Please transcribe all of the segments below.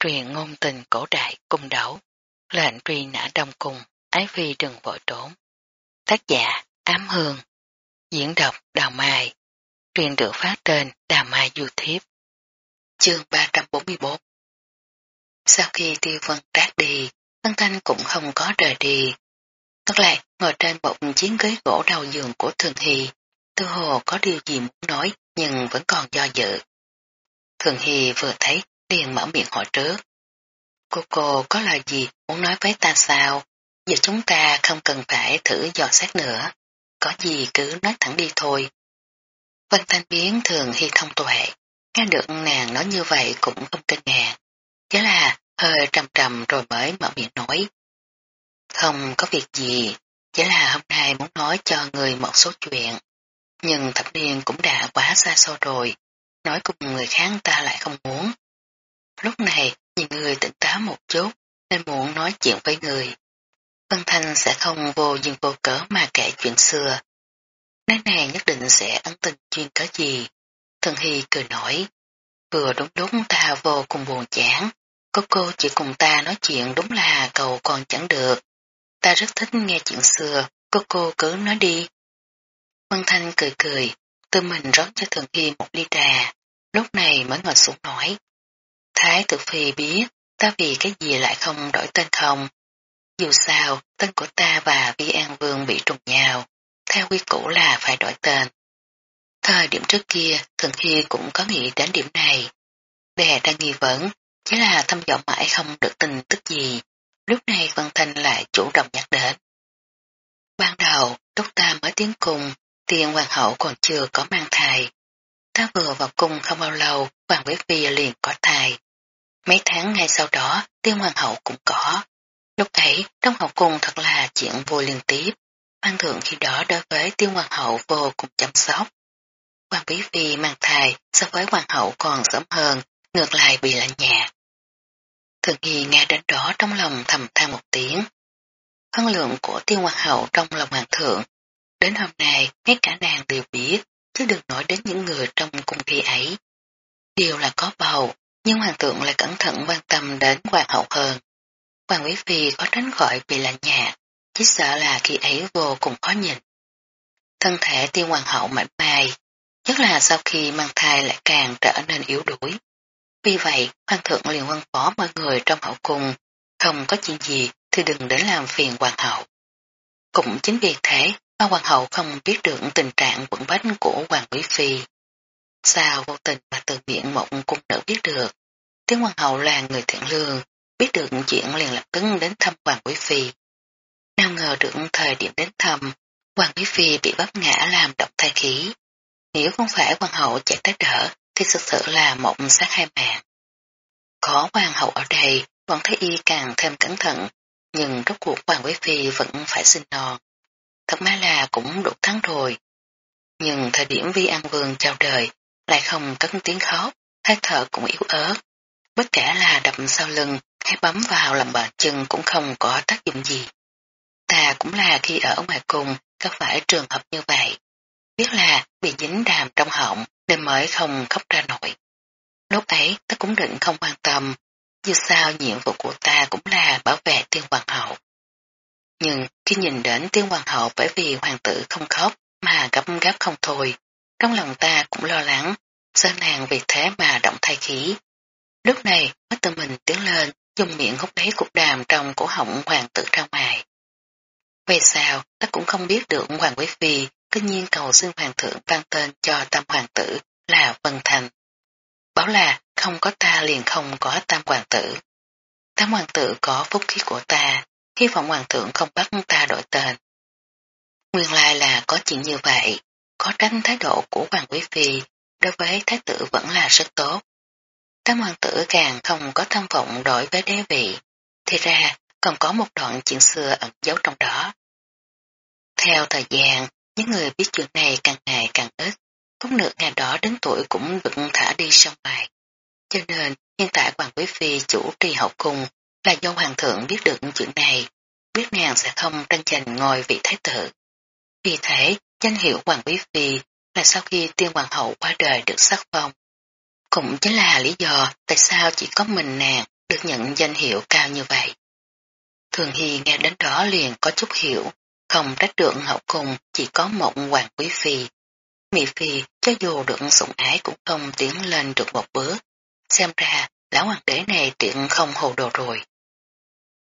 truyền ngôn tình cổ đại cung đấu, lệnh truy nã đông cung, ái phi đừng vội trốn. Tác giả Ám Hương, diễn đọc Đào Mai, truyền được phát trên Đào Mai YouTube. Chương 344 Sau khi tiêu vân tác đi, Tân Thanh cũng không có rời đi. Ngất lại ngồi trên một chiến ghế gỗ đầu giường của Thường Hy, tư hồ có điều gì muốn nói nhưng vẫn còn do dự. Thường Hy vừa thấy liền mở miệng hỏi trước. Cô cô có lời gì muốn nói với ta sao? Giờ chúng ta không cần phải thử dò xét nữa. Có gì cứ nói thẳng đi thôi. Vân Thanh Biến thường hy thông tuệ. Nghe được nàng nói như vậy cũng không kinh ngạc. Chứ là hơi trầm trầm rồi mới mở miệng nói. Không có việc gì, chỉ là hôm nay muốn nói cho người một số chuyện. Nhưng thập niên cũng đã quá xa xôi rồi, nói cùng người khác ta lại không muốn. Lúc này, nhìn người tỉnh táo một chút, nên muốn nói chuyện với người. Vân Thanh sẽ không vô dừng vô cớ mà kể chuyện xưa. Nói này nhất định sẽ ấn tình chuyên có gì. Thần Hy cười nổi. Vừa đúng đúng ta vô cùng buồn chán. Cô cô chỉ cùng ta nói chuyện đúng là cầu còn chẳng được. Ta rất thích nghe chuyện xưa, cô cô cứ nói đi. Vân Thanh cười cười, tự mình rót cho Thường Hy một ly trà, lúc này mới ngồi xuống nói. Thái tử phi biết ta vì cái gì lại không đổi tên không. Dù sao, tên của ta và Vi An Vương bị trùng nhau, theo quy củ là phải đổi tên. Thời điểm trước kia, Thường khi cũng có nghĩ đến điểm này. Đè đang nghi vấn, chỉ là thăm dò mãi không được tin tức gì. Lúc này Vân Thanh lại chủ động nhắc đến. Ban đầu, lúc ta mới tiến cùng, tiền hoàng hậu còn chưa có mang thai. Ta vừa vào cung không bao lâu, hoàng quý phi liền có thai. Mấy tháng ngay sau đó, tiên hoàng hậu cũng có. Lúc ấy, trong hậu cung thật là chuyện vui liên tiếp. Hoàng thượng khi đó đối với tiên hoàng hậu vô cùng chăm sóc. Hoàng bí phi mang thai so với hoàng hậu còn sớm hơn, ngược lại bị lạnh nhạt. Thường Hy nghe đến đó trong lòng thầm than một tiếng. Phân lượng của tiên hoàng hậu trong lòng hoàng thượng, đến hôm nay ngay cả nàng đều biết, chứ đừng nói đến những người trong cung khi ấy. Điều là có bầu, nhưng hoàng thượng lại cẩn thận quan tâm đến hoàng hậu hơn. Hoàng quý phi có tránh khỏi bị lạnh nhạt, chỉ sợ là khi ấy vô cùng khó nhìn. Thân thể tiên hoàng hậu mảnh mai, nhất là sau khi mang thai lại càng trở nên yếu đuối. Vì vậy, hoàng thượng liền quan phó mọi người trong hậu cung, không có chuyện gì thì đừng đến làm phiền hoàng hậu. Cũng chính vì thế mà hoàng hậu không biết được tình trạng quẩn bách của hoàng quý phi. Sao vô tình mà từ miệng mộng cung nữ biết được. Tiếng hoàng hậu là người thiện lương, biết được chuyện liền lập tức đến thăm hoàng quý phi. Nào ngờ được thời điểm đến thăm, hoàng quý phi bị vấp ngã làm độc thai khí. Nếu không phải hoàng hậu chạy tới đỡ, thì thực sự là mộng sát hai mạng. Có hoàng hậu ở đây, bọn thái y càng thêm cẩn thận, nhưng rốt cuộc hoàng quý phi vẫn phải sinh non. Thật má là cũng đủ thắng rồi. Nhưng thời điểm vi an vương chào đời, lại không cất tiếng khóc, hơi thở cũng yếu ớt. Bất kể là đập sau lưng hay bấm vào làm bờ chân cũng không có tác dụng gì. Ta cũng là khi ở ngoài cùng gặp phải trường hợp như vậy. Biết là bị dính đàm trong họng nên mới không khóc ra nổi. Lúc ấy ta cũng định không quan tâm, dù sao nhiệm vụ của ta cũng là bảo vệ tiên hoàng hậu. Nhưng khi nhìn đến tiên hoàng hậu bởi vì hoàng tử không khóc mà gấp gáp không thôi, trong lòng ta cũng lo lắng, sợ nàng vì thế mà động thai khí. Lúc này, mắt tư mình tiến lên, dùng miệng hút lấy cục đàm trong cổ họng hoàng tử ra ngoài. Về sao, ta cũng không biết được hoàng quý phi, cứ nhiên cầu xin hoàng thượng ban tên cho tam hoàng tử là Vân Thành. Bảo là không có ta liền không có tam hoàng tử. Tam hoàng tử có phúc khí của ta, hy vọng hoàng thượng không bắt ta đổi tên. Nguyên lai là có chuyện như vậy, có tránh thái độ của hoàng quý phi đối với thái tử vẫn là rất tốt. Tam hoàng tử càng không có tham vọng đổi với đế vị, thì ra còn có một đoạn chuyện xưa ẩn giấu trong đó. Theo thời gian, những người biết chuyện này càng ngày càng ít, cũng nửa ngày đó đến tuổi cũng được thả đi sông bài. Cho nên, hiện tại Hoàng Quý Phi chủ trì hậu cung là do Hoàng thượng biết được chuyện này, biết nàng sẽ không tranh giành ngôi vị thái tử. Vì thế, danh hiệu Hoàng Quý Phi là sau khi tiên hoàng hậu qua đời được sắc phong. Cũng chính là lý do tại sao chỉ có mình nàng được nhận danh hiệu cao như vậy. Thường Hy nghe đến đó liền có chút hiểu, không trách được hậu cùng chỉ có một hoàng quý phi. Mỹ phi cho dù được sủng ái cũng không tiến lên được một bước. Xem ra lão hoàng đế này tiện không hồ đồ rồi.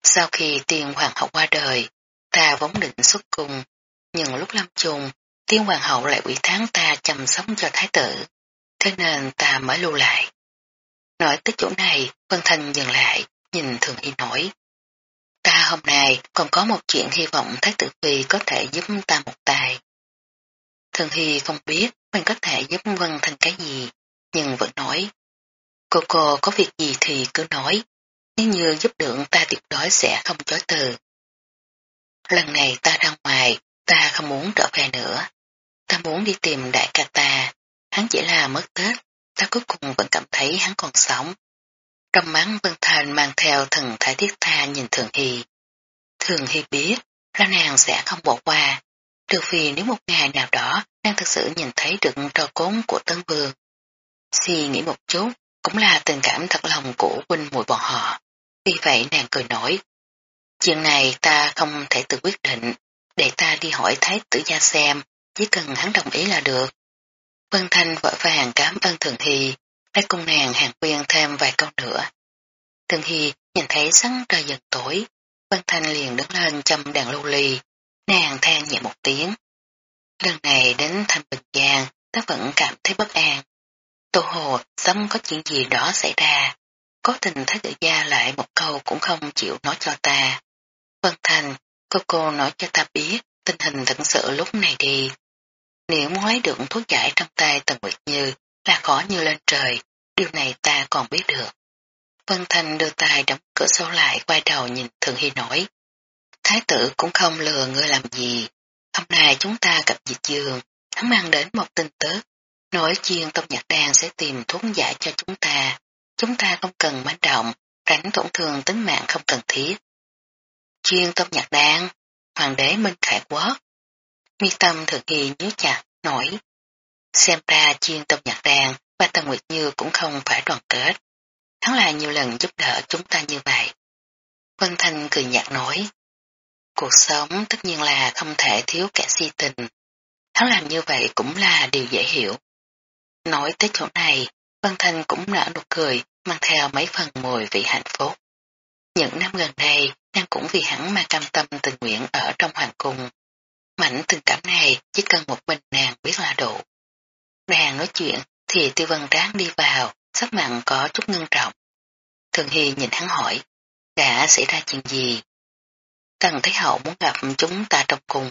Sau khi tiên hoàng hậu qua đời, ta vốn định xuất cung, nhưng lúc lâm chung, tiên hoàng hậu lại ủy tháng ta chăm sóc cho thái tử, thế nên ta mới lưu lại. Nói tới chỗ này, Vân Thanh dừng lại, nhìn Thường Hy nói. Ta hôm nay còn có một chuyện hy vọng Thái tử Phi có thể giúp ta một tài. Thường Hy không biết mình có thể giúp Vân Thanh cái gì, nhưng vẫn nói. Cô cô có việc gì thì cứ nói, nếu như giúp được ta tuyệt đối sẽ không chối từ. Lần này ta ra ngoài, ta không muốn trở về nữa. Ta muốn đi tìm đại ca ta, hắn chỉ là mất Tết, ta cuối cùng vẫn cảm thấy hắn còn sống. Trong mắt Vân Thành mang theo thần thái thiết tha nhìn Thường Hy. Thường Hy biết là nàng sẽ không bỏ qua, trừ vì nếu một ngày nào đó nàng thực sự nhìn thấy được trò cốn của Tân Vương. Suy nghĩ một chút, cũng là tình cảm thật lòng của huynh muội bọn họ. Vì vậy nàng cười nổi. Chuyện này ta không thể tự quyết định, để ta đi hỏi Thái tử gia xem, chỉ cần hắn đồng ý là được. Vân Thanh vội vàng cảm ơn Thường Hy, đã cùng nàng hàng quyên thêm vài câu nữa. Thường Hy nhìn thấy sáng trời dần tối, Vân Thanh liền đứng lên châm đèn lưu ly, nàng than nhẹ một tiếng. Lần này đến thành Bình Giang, ta vẫn cảm thấy bất an. Tô hồ sắm có chuyện gì đó xảy ra, có tình thái tử gia lại một câu cũng không chịu nói cho ta. Vân Thành, cô cô nói cho ta biết tình hình thật sự lúc này đi. Nếu muốn lấy được thuốc giải trong tay Tần Nguyệt Như là khó như lên trời, điều này ta còn biết được. Vân Thanh đưa tay đóng cửa sổ lại quay đầu nhìn Thường Hy nói. Thái tử cũng không lừa ngươi làm gì. Hôm nay chúng ta gặp dịch dường, hắn mang đến một tin tức. Nói chiên tông nhạc đàn sẽ tìm thuốc giải cho chúng ta. Chúng ta không cần manh động, tránh tổn thương tính mạng không cần thiết. Chuyên tôm nhạc đàn, hoàng đế Minh Khải Quốc. Mi tâm thực hiện nhớ chặt, nổi. Xem ra chuyên tôm nhạc đàn và Tần Nguyệt Như cũng không phải đoàn kết. Hắn là nhiều lần giúp đỡ chúng ta như vậy. Vân Thanh cười nhạt nói. Cuộc sống tất nhiên là không thể thiếu kẻ si tình. Hắn làm như vậy cũng là điều dễ hiểu. Nói tới chỗ này, Vân Thanh cũng nở nụ cười, mang theo mấy phần mùi vị hạnh phúc. Những năm gần đây, nàng cũng vì hắn mà cam tâm tình nguyện ở trong hoàng cung. Mảnh tình cảm này chỉ cần một mình nàng biết là đủ. Nàng nói chuyện thì tiêu vân tráng đi vào, sắc mặn có chút ngưng trọng. Thường Hy nhìn hắn hỏi, đã xảy ra chuyện gì? Tần thái Hậu muốn gặp chúng ta trong cùng.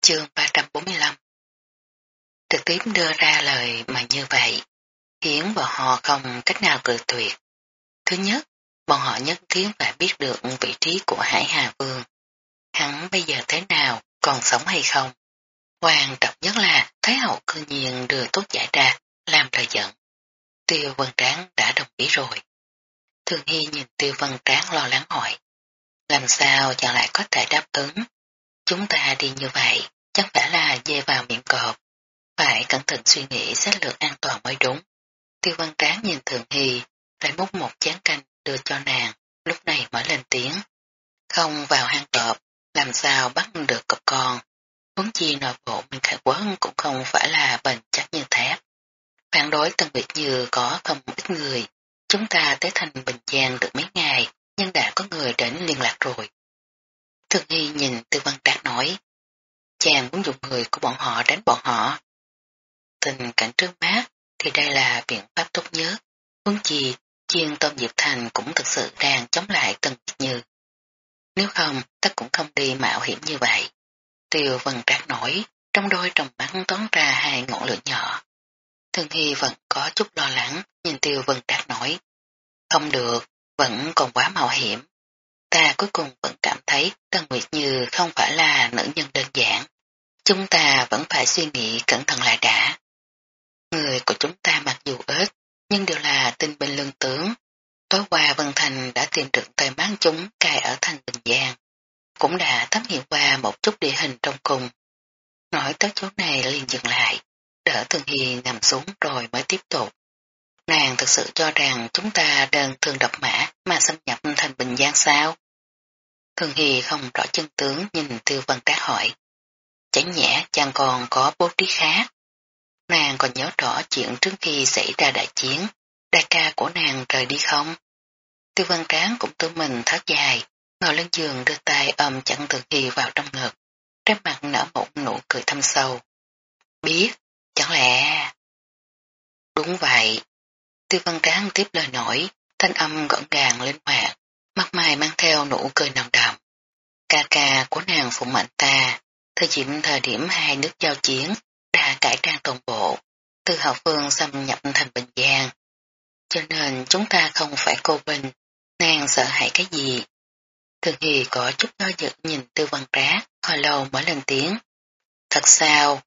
Chương 345 Trực tiếp đưa ra lời mà như vậy, khiến bọn họ không cách nào cự tuyệt. Thứ nhất, bọn họ nhất thiết phải biết được vị trí của Hải Hà Vương. Hắn bây giờ thế nào, còn sống hay không? Quan trọng nhất là Thái hậu cư nhiên đưa tốt giải ra, làm lời giận. Tiêu Văn Tráng đã đồng ý rồi. Thường Hy nhìn Tiêu Văn Tráng lo lắng hỏi. Làm sao chàng lại có thể đáp ứng? Chúng ta đi như vậy, chẳng phải là dê vào miệng cọp. Phải cẩn thận suy nghĩ sách lược an toàn mới đúng. Tiêu Văn Tráng nhìn Thường Hy, lại múc một chén canh đưa cho nàng, lúc này mới lên tiếng. Không vào hang cọp, làm sao bắt được cọp con. Huống chi nội bộ mình khải quấn cũng không phải là bền chắc như thép. Phản đối Tân Việt Như có không ít người. Chúng ta tới thành Bình Giang được mấy ngày, nhưng đã có người đến liên lạc rồi. Thường Hy nhìn Tư Văn Trác nói, chàng muốn dùng người của bọn họ đánh bọn họ. Tình cảnh trước mắt thì đây là biện pháp tốt nhất. Hướng chi, chiên tôm Diệp Thành cũng thực sự đang chống lại Tân Việt Như. Nếu không, ta cũng không đi mạo hiểm như vậy. Tiêu Vân Trác nổi, trong đôi trồng mắt toán ra hai ngọn lửa nhỏ. Thường Hy vẫn có chút lo lắng, nhìn Tiêu Vân Trác nói. Không được, vẫn còn quá mạo hiểm. Ta cuối cùng vẫn cảm thấy Tân Nguyệt Như không phải là nữ nhân đơn giản. Chúng ta vẫn phải suy nghĩ cẩn thận lại đã. Người của chúng ta mặc dù ít, nhưng đều là tinh binh lương tướng. Tối qua Vân Thành đã tìm được tay bán chúng cài ở thành Bình Giang cũng đã thấm hiểu qua một chút địa hình trong cùng. Nói tới chỗ này liền dừng lại, đỡ Thường Hi nằm xuống rồi mới tiếp tục. Nàng thực sự cho rằng chúng ta đơn thường độc mã mà xâm nhập thành Bình Giang sao? Thường Hy không rõ chân tướng nhìn Tiêu Văn Trác hỏi. Chẳng nhẽ chàng còn có bố trí khác. Nàng còn nhớ rõ chuyện trước khi xảy ra đại chiến, đại ca của nàng rời đi không? Tiêu Văn Tráng cũng tự mình tháo dài, ngồi lên giường đưa tay ôm chặn thực hi vào trong ngực, trên mặt nở một nụ cười thâm sâu. Biết, chẳng lẽ... Đúng vậy. Tiêu Văn Tráng tiếp lời nổi, thanh âm gọn gàng linh hoạt, mắt mày mang theo nụ cười nồng đậm. Ca ca của nàng phụ mệnh ta, thời điểm thời điểm hai nước giao chiến, cải trang toàn bộ, từ hậu phương xâm nhập thành Bình Giang. Cho nên chúng ta không phải cô bình, nàng sợ hãi cái gì. Thường Hì có chút do dự nhìn tư văn trá, hồi lâu mới lên tiếng. Thật sao,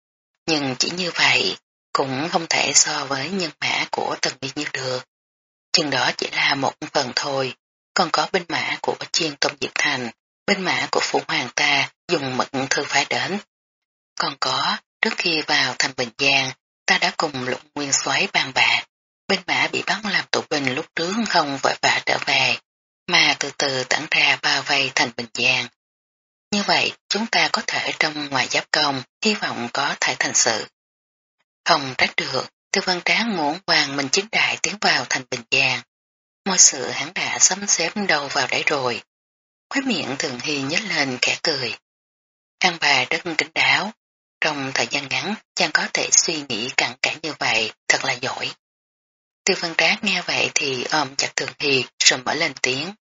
nhưng chỉ như vậy, cũng không thể so với nhân mã của tần vi như được. Chừng đó chỉ là một phần thôi, còn có binh mã của chiên công diệp thành, binh mã của phụ hoàng ta dùng mật thư phải đến. Còn có, trước khi vào thành Bình Giang, ta đã cùng lục nguyên xoáy bàn bạc, binh mã bị bắn làm tù binh lúc trước không vội vã trở về, mà từ từ tản ra bao vây thành Bình Giang. Như vậy, chúng ta có thể trong ngoài giáp công, hy vọng có thể thành sự. Không trách được, tư văn tráng muốn hoàng mình chính đại tiến vào thành Bình Giang. Mọi sự hắn đã sắm xếp đầu vào đấy rồi. Khói miệng thường hy nhếch lên kẻ cười. An bà rất kính đáo. Trong thời gian ngắn, chàng có thể suy nghĩ cặn kẽ như vậy, thật là giỏi. Tiêu văn trác nghe vậy thì ôm chặt thường hy rồi mở lên tiếng.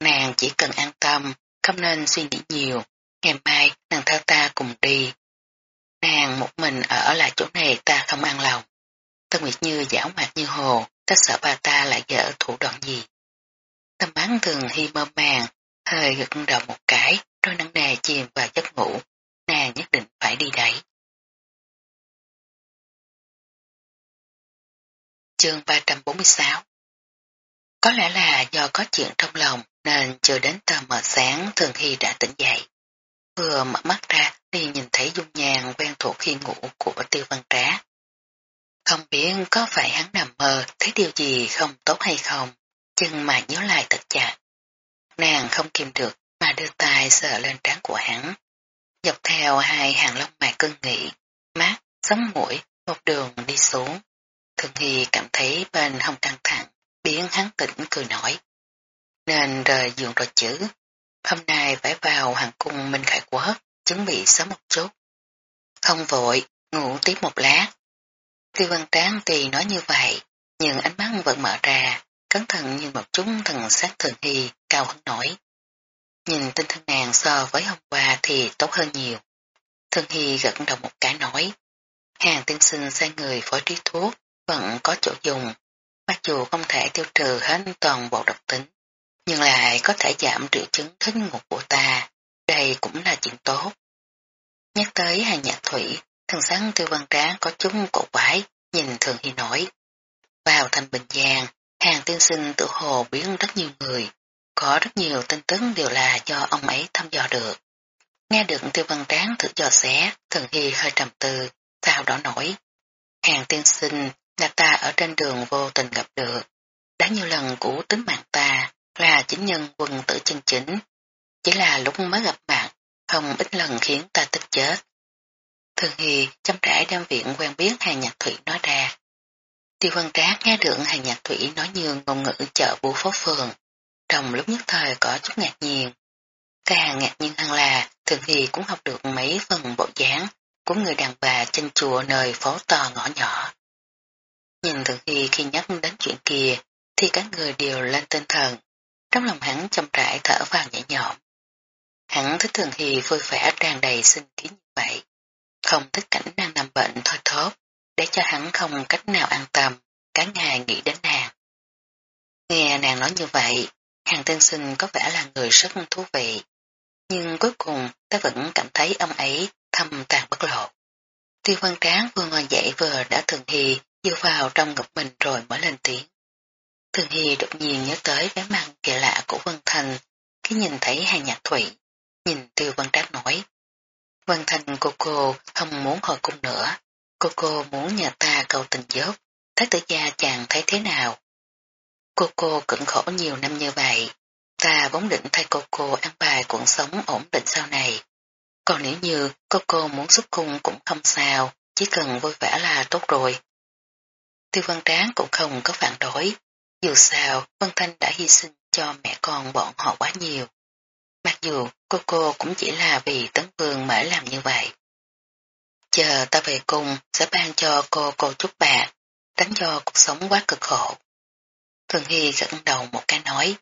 Nàng chỉ cần an tâm, không nên suy nghĩ nhiều. Ngày mai nàng theo ta cùng đi. Nàng một mình ở lại chỗ này ta không an lòng. Tân Nguyệt Như giả mặt như hồ, ta sợ bà ta lại dở thủ đoạn gì. Tâm bắn thường hy mơ màng, hơi gật đầu một cái, rồi nắng nề chìm vào giấc ngủ, phải đi đẩy. Chương 346 Có lẽ là do có chuyện trong lòng nên chưa đến tờ mờ sáng Thường Hy đã tỉnh dậy. Vừa mở mắt ra thì nhìn thấy dung nhàn quen thuộc khi ngủ của tiêu văn trá. Không biết có phải hắn nằm mơ thấy điều gì không tốt hay không, chân mà nhớ lại thật chặt. Nàng không kìm được mà đưa tay sờ lên trán của hắn. Dọc theo hai hàng lông mày cưng nghị, mát, sống mũi, một đường đi xuống. Thường Hy cảm thấy bên hông căng thẳng, biến hắn tỉnh cười nổi. Nên rời giường rồi chữ. Hôm nay phải vào hàng cung Minh Khải Quốc, chuẩn bị sớm một chút. Không vội, ngủ tiếp một lát. Tiêu văn tráng tùy nói như vậy, nhưng ánh mắt vẫn mở ra, cẩn thận nhìn một chút thần sát thường hy, cao hứng nổi. Nhìn tinh thần nàng so với hôm qua thì tốt hơn nhiều. Thương hy gật đầu một cái nói. Hàng tiên sinh sai người phối trí thuốc, vẫn có chỗ dùng, mặc dù không thể tiêu trừ hết toàn bộ độc tính, nhưng lại có thể giảm triệu chứng thích ngủ của ta. Đây cũng là chuyện tốt. Nhắc tới hàng nhạc thủy, thần sáng tiêu văn tráng có chúng cổ quái, nhìn thường hy nói. Vào thành Bình Giang, hàng tiên sinh tự hồ biến rất nhiều người, có rất nhiều tin tức đều là do ông ấy thăm dò được. Nghe được tiêu văn tráng thử dò xé, thường hy hơi trầm tư, sao đó nổi. Hàng tiên sinh là ta ở trên đường vô tình gặp được, đã nhiều lần cũ tính mạng ta là chính nhân quân tử chân chính, chỉ là lúc mới gặp mặt, không ít lần khiến ta tức chết. Thường Hy chăm trải đem viện quen biết hàng nhạc thủy nói ra. Tiêu văn trác nghe được hàng nhạc thủy nói như ngôn ngữ chợ bú phố phường. Trong lúc nhất thời có chút ngạc nhiên. Cái hàng ngạc nhiên hơn là Thường thì cũng học được mấy phần bộ dáng của người đàn bà chân chùa nơi phố to ngõ nhỏ. Nhìn Thường thì khi nhắc đến chuyện kia thì các người đều lên tinh thần. Trong lòng hắn chậm rãi thở vào nhẹ nhõm. Hắn thích Thường thì vui vẻ tràn đầy sinh khí như vậy không thích cảnh đang nằm bệnh thôi thốt, để cho hắn không cách nào an tâm, cả ngày nghĩ đến nàng. Nghe nàng nói như vậy, hàng tiên sinh có vẻ là người rất thú vị, nhưng cuối cùng ta vẫn cảm thấy ông ấy thâm tàn bất lộ. Tiêu văn tráng vừa ngồi dậy vừa đã thường hy dựa vào trong ngực mình rồi mới lên tiếng. Thường Hy đột nhiên nhớ tới vẻ mặt kỳ lạ của Vân Thành khi nhìn thấy hàng nhạc thủy. Nhìn tiêu văn trác nói. Vân Thành cô cô không muốn hồi cung nữa. Cô cô muốn nhà ta cầu tình giúp, thái tử gia chàng thấy thế nào? Cô cô cẩn khổ nhiều năm như vậy, ta vốn định thay cô cô ăn bài cuộc sống ổn định sau này. Còn nếu như cô cô muốn xuất cung cũng không sao, chỉ cần vui vẻ là tốt rồi. Tiêu văn tráng cũng không có phản đối, dù sao Vân Thanh đã hy sinh cho mẹ con bọn họ quá nhiều. Mặc dù cô cô cũng chỉ là vì tấn vương mới làm như vậy. Chờ ta về cùng sẽ ban cho cô cô chút bạc, tránh cho cuộc sống quá cực khổ. Thường Hy gật đầu một cái nói,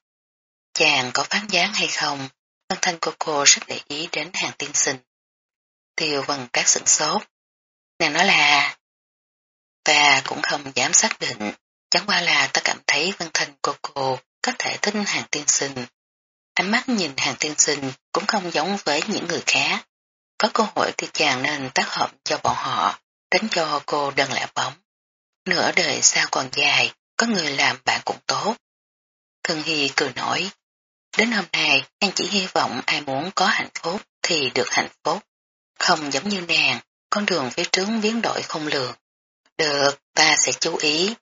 chàng có phán gián hay không, Vân Thanh cô cô rất để ý đến hàng tiên sinh. Tiêu vần các sửng sốt. Nàng nói là, ta cũng không dám xác định, chẳng qua là ta cảm thấy Vân Thanh cô cô có thể thích hàng tiên sinh. Ánh mắt nhìn hàng tiên sinh cũng không giống với những người khác. Có cơ hội thì chàng nên tác hợp cho bọn họ, tránh cho cô đừng lạ bóng. Nửa đời sao còn dài, có người làm bạn cũng tốt. Cần Hy cười nổi. Đến hôm nay, anh chỉ hy vọng ai muốn có hạnh phúc thì được hạnh phúc. Không giống như nàng, con đường phía trước biến đổi không lường. Được, ta sẽ chú ý.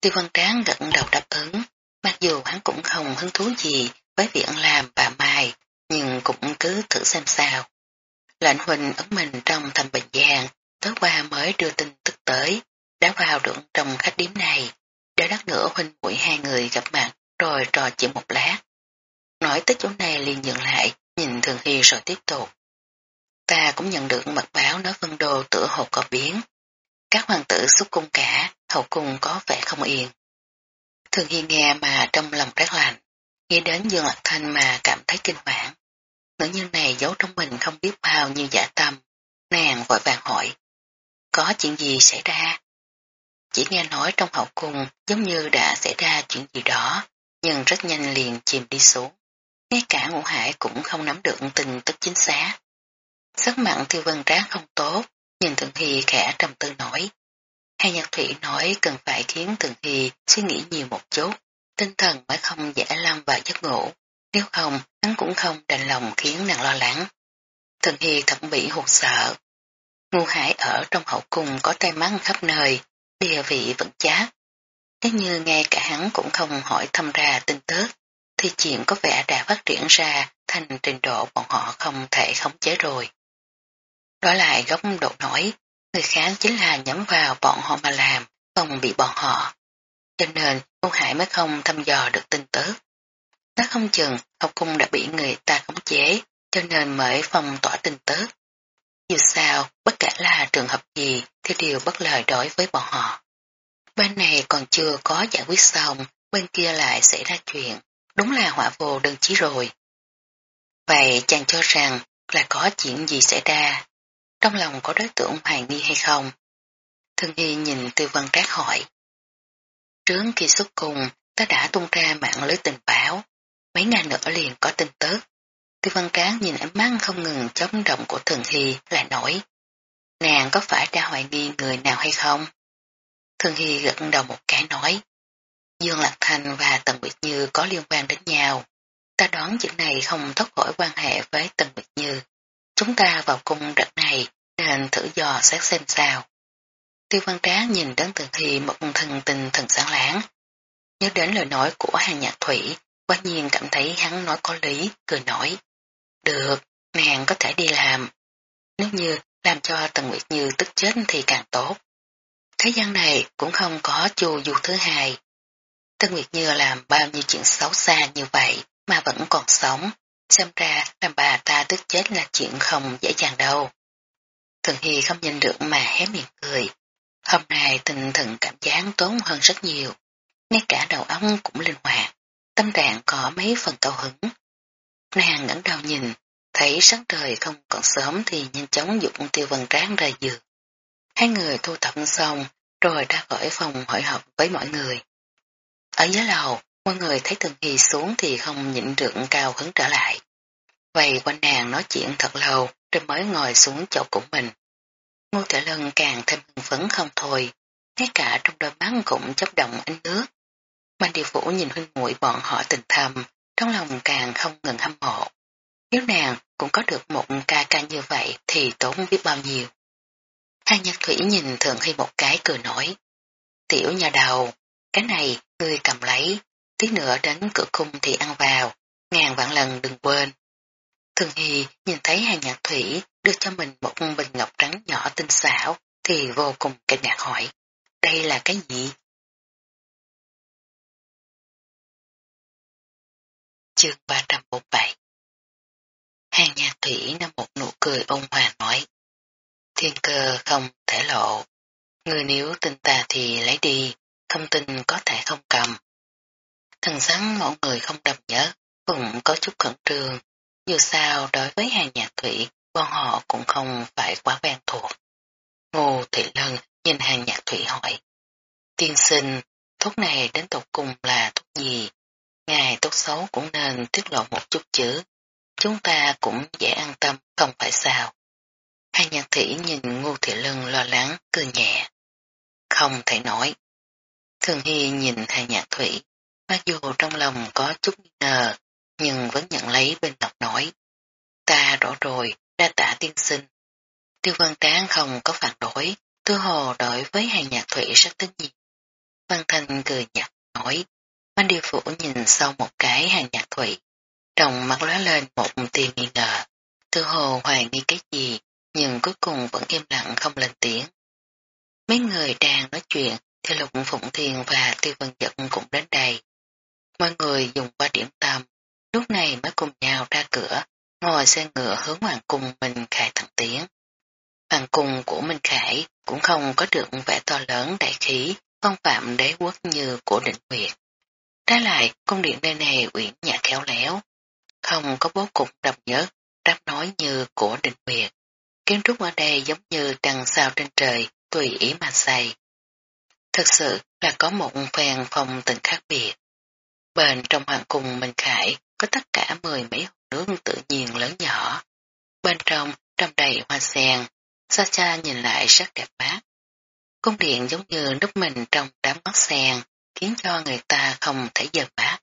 Tiêu văn tráng gật đầu đáp ứng, mặc dù hắn cũng không hứng thú gì với việc làm bà Mai, nhưng cũng cứ thử xem sao. Lệnh Huỳnh ấn mình trong thầm bình giang, tối qua mới đưa tin tức tới, đã vào được trong khách điếm này, để đắt nữa huynh mũi hai người gặp mặt, rồi trò chuyện một lát. Nói tới chỗ này liền dừng lại, nhìn Thường Hy rồi tiếp tục. Ta cũng nhận được mật báo nói vân đồ tựa hồ có biến. Các hoàng tử xuất cung cả, hậu cung có vẻ không yên. Thường Hy nghe mà trong lòng rét lạnh, nghĩ đến Dương Lạc Thanh mà cảm thấy kinh hoảng. Nữ nhân này giấu trong mình không biết bao nhiêu giả tâm, nàng vội vàng hỏi. Có chuyện gì xảy ra? Chỉ nghe nói trong hậu cung giống như đã xảy ra chuyện gì đó, nhưng rất nhanh liền chìm đi xuống. Ngay cả ngũ hải cũng không nắm được tin tức chính xác. Sắc mặn tiêu vân tráng không tốt, nhìn Thượng Hy khẽ trầm tư nổi. Hai nhạc thủy nói cần phải khiến Thượng Hy suy nghĩ nhiều một chút, tinh thần mới không dễ lâm vào giấc ngủ. Nếu không, hắn cũng không đành lòng khiến nàng lo lắng. Thượng Hy thậm bị hụt sợ. Ngu hải ở trong hậu cung có tay mắt khắp nơi, địa vị vẫn chát. Nếu như ngay cả hắn cũng không hỏi thăm ra tin tức, thì chuyện có vẻ đã phát triển ra thành trình độ bọn họ không thể khống chế rồi. Đó lại góc độ nổi, người khác chính là nhắm vào bọn họ mà làm, không bị bọn họ. Cho nên, Ngô Hải mới không thăm dò được tin tức. Nó không chừng học cung đã bị người ta khống chế, cho nên mới phong tỏa tin tức. Dù sao, bất kể là trường hợp gì thì đều bất lợi đối với bọn họ. Bên này còn chưa có giải quyết xong, bên kia lại xảy ra chuyện, đúng là họa vô đơn chí rồi. Vậy chàng cho rằng là có chuyện gì xảy ra, trong lòng có đối tượng hoài nghi hay không? Thương Hy nhìn tư văn trác hỏi. Trước khi xuất cùng, ta đã tung ra mạng lưới tình báo, mấy ngày nữa liền có tin tức. Tư văn Cán nhìn ánh mắt không ngừng chống động của Thường Hy lại nổi. Nàng có phải đã hoài nghi người nào hay không? Thường Hy gật đầu một cái nói. Dương Lạc Thành và Tần Nguyệt Như có liên quan đến nhau. Ta đoán chuyện này không thoát khỏi quan hệ với Tần Nguyệt Như. Chúng ta vào cung đợt này nên thử dò xét xem sao. Tiêu văn trá nhìn đến Thường Hy một thần tình thần sáng láng. Nhớ đến lời nói của hàng nhạc thủy, quá nhiên cảm thấy hắn nói có lý, cười nổi. Được, nàng có thể đi làm. Nếu như làm cho Tần Nguyệt Như tức chết thì càng tốt. Thế gian này cũng không có chu du thứ hai. Tần Nguyệt Như làm bao nhiêu chuyện xấu xa như vậy mà vẫn còn sống, xem ra làm bà ta tức chết là chuyện không dễ dàng đâu. Thần Hy không nhìn được mà hé miệng cười. Hôm nay tình thần cảm giác tốn hơn rất nhiều, ngay cả đầu óc cũng linh hoạt, tâm trạng có mấy phần cao hứng. Nàng ngẩng đầu nhìn, thấy sáng trời không còn sớm thì nhanh chóng dụng tiêu vân tráng ra giường. Hai người thu thập xong rồi ra khỏi phòng hội họp với mọi người. Ở dưới lầu, mọi người thấy Tường Hy xuống thì không nhịn được cao hứng trở lại. Vậy quanh nàng nói chuyện thật lâu rồi mới ngồi xuống chỗ của mình. Ngô Tiểu Lân càng thêm hưng phấn không thôi, ngay cả trong đôi mắt cũng chấp động ánh nước. Mạnh Điều Vũ nhìn huynh muội bọn họ tình thầm, trong lòng càng không ngừng hâm mộ. Nếu nàng cũng có được một ca ca như vậy thì tốn biết bao nhiêu. Hai nhạc thủy nhìn Thường Hy một cái cười nổi. tiểu nhà đầu, cái này ngươi cầm lấy, tí nữa đến cửa cung thì ăn vào, ngàn vạn lần đừng quên. Thường Hy nhìn thấy hàng nhạc thủy đưa cho mình một bình ngọc trắng nhỏ tinh xảo thì vô cùng kinh ngạc hỏi, đây là cái gì? Chương 347 Hàng nhạc thủy nằm một nụ cười ôn hòa nói, thiên cơ không thể lộ, người nếu tin ta thì lấy đi, không tin có thể không cầm. Thần sáng mọi người không đập nhớ, cũng có chút khẩn trương, dù sao đối với hàng nhạc thủy, bọn họ cũng không phải quá quen thuộc. Ngô Thị Lân nhìn hàng nhạc thủy hỏi, tiên sinh, thuốc này đến tục cùng là thuốc gì? Ngài tốt xấu cũng nên tiết lộ một chút chứ, chúng ta cũng dễ an tâm, không phải sao. Hai nhạc thủy nhìn Ngô Thị Lân lo lắng, cười nhẹ. Không thể nói. Thường Hy nhìn hai nhạc thủy, mặc dù trong lòng có chút ngờ, nhưng vẫn nhận lấy bên đọc nói. Ta rõ rồi, đa tạ tiên sinh. Tiêu văn tán không có phản đối, tư hồ đối với hai nhạc thủy rất tất nhiên. Văn thanh cười nhạt nói, Văn điều phủ nhìn sau một cái hàng nhạc thủy, trong mắt lóe lên một tia nghi ngờ, tư hồ hoài nghi cái gì, nhưng cuối cùng vẫn im lặng không lên tiếng. Mấy người đang nói chuyện thì Lục Phụng Thiền và Tiêu Vân Dận cũng đến đây. Mọi người dùng qua điểm tâm, lúc này mới cùng nhau ra cửa, ngồi xe ngựa hướng hoàng cung Minh Khải thẳng tiến. Hoàng cung của Minh Khải cũng không có được vẻ to lớn đại khí, phong phạm đế quốc như của định nguyệt. Trái lại, cung điện nơi này uyển nhã khéo léo, không có bố cục độc nhất, đáp nói như của định biệt Kiến trúc ở đây giống như trăng sao trên trời, tùy ý mà xây. Thực sự là có một phèn phong tình khác biệt. Bên trong hoàng cung Minh Khải có tất cả mười mấy hồ nước tự nhiên lớn nhỏ. Bên trong trong đầy hoa sen, xa xa nhìn lại rất đẹp mắt Cung điện giống như núp mình trong đám mắt sen, khiến cho người ta không thể dần mát.